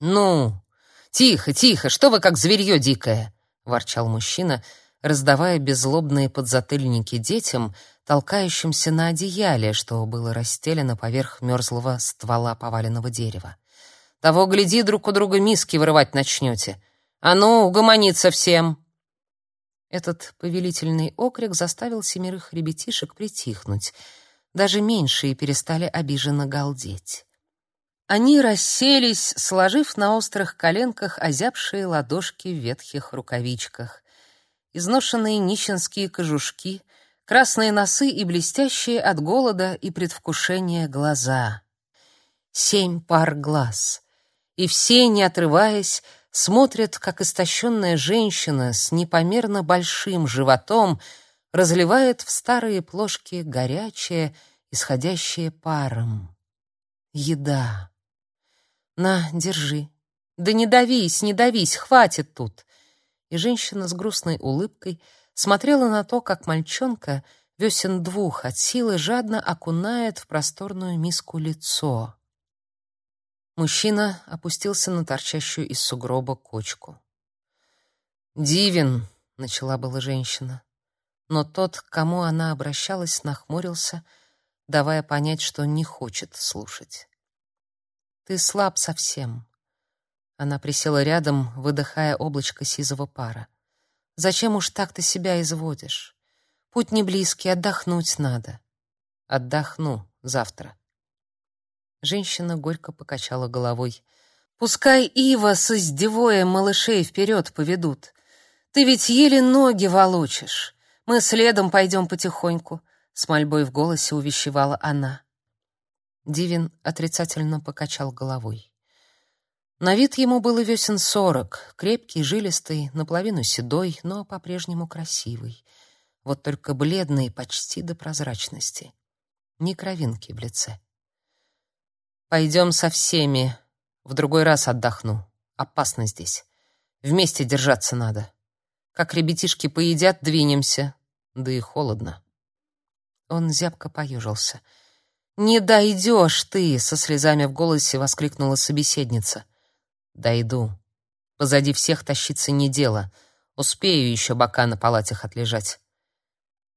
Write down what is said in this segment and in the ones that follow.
Ну, тихо, тихо, что вы как зверье дикое, ворчал мужчина, раздавая беззлобные подзатыльники детям, толкающимся на одеяле, что было расстелено поверх мерзлого ствола поваленного дерева. Того гляди, друг у друга миски вырывать начнете. А ну, угомониться всем. Этот повелительный окрик заставил семерых ребятишек притихнуть. Даже меньшие перестали обиженно галдеть. Они расселись, сложив на острых коленках озябшие ладошки в ветхих рукавичках. Изношенные нищенские кожушки, красные носы и блестящие от голода и предвкушения глаза. Семь пар глаз. И все, не отрываясь, смотрят, как истощенная женщина с непомерно большим животом разливает в старые плошки горячее, исходящее паром. Еда. На, держи. Да не давись, не давись, хватит тут. И женщина с грустной улыбкой смотрела на то, как мальчонка весен двух от силы жадно окунает в просторную миску лицо. Мужчина опустился на торчащую из сугроба кочку. «Дивин!» — начала была женщина. Но тот, к кому она обращалась, нахмурился, давая понять, что не хочет слушать. «Ты слаб совсем». Она присела рядом, выдыхая облачко сизого пара. «Зачем уж так ты себя изводишь? Путь не близкий, отдохнуть надо». «Отдохну завтра», Женщина горько покачала головой. Пускай Ива с издевоем малышей вперед поведут. Ты ведь еле ноги волочишь. Мы следом пойдем потихоньку, с мольбой в голосе увещевала она. Дивин отрицательно покачал головой. На вид ему было весен сорок, крепкий, жилистый, наполовину седой, но по-прежнему красивый. Вот только бледный почти до прозрачности. Ни кровинки в лице. Пойдем со всеми. В другой раз отдохну. Опасно здесь. Вместе держаться надо. Как ребятишки поедят, двинемся. Да и холодно. Он зябко поежился. «Не дойдешь ты!» — со слезами в голосе воскликнула собеседница. «Дойду. Позади всех тащиться не дело. Успею еще бока на палатях отлежать».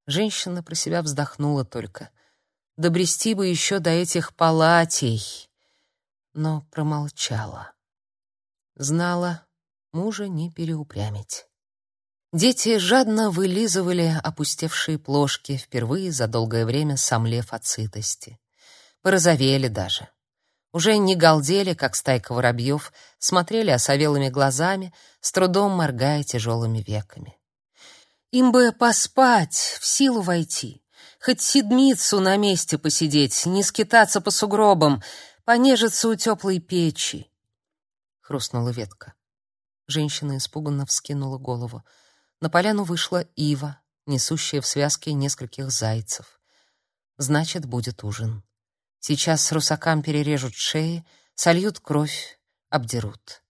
Женщина про себя вздохнула только добрести бы еще до этих палатей, но промолчала. Знала, мужа не переупрямить. Дети жадно вылизывали опустевшие плошки, впервые за долгое время сомлев от сытости. Порозовели даже. Уже не галдели, как стайка воробьев, смотрели осовелыми глазами, с трудом моргая тяжелыми веками. Им бы поспать, в силу войти, Хоть седмицу на месте посидеть, не скитаться по сугробам, понежиться у теплой печи. Хрустнула ветка. Женщина испуганно вскинула голову. На поляну вышла ива, несущая в связке нескольких зайцев. Значит, будет ужин. Сейчас русакам перережут шеи, сольют кровь, обдерут.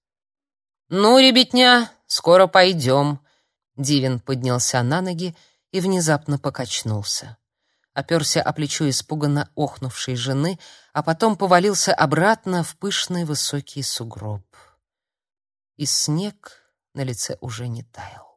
«Ну, ребятня, скоро пойдем!» Дивин поднялся на ноги и внезапно покачнулся оперся о плечо испуганно охнувшей жены, а потом повалился обратно в пышный высокий сугроб. И снег на лице уже не таял.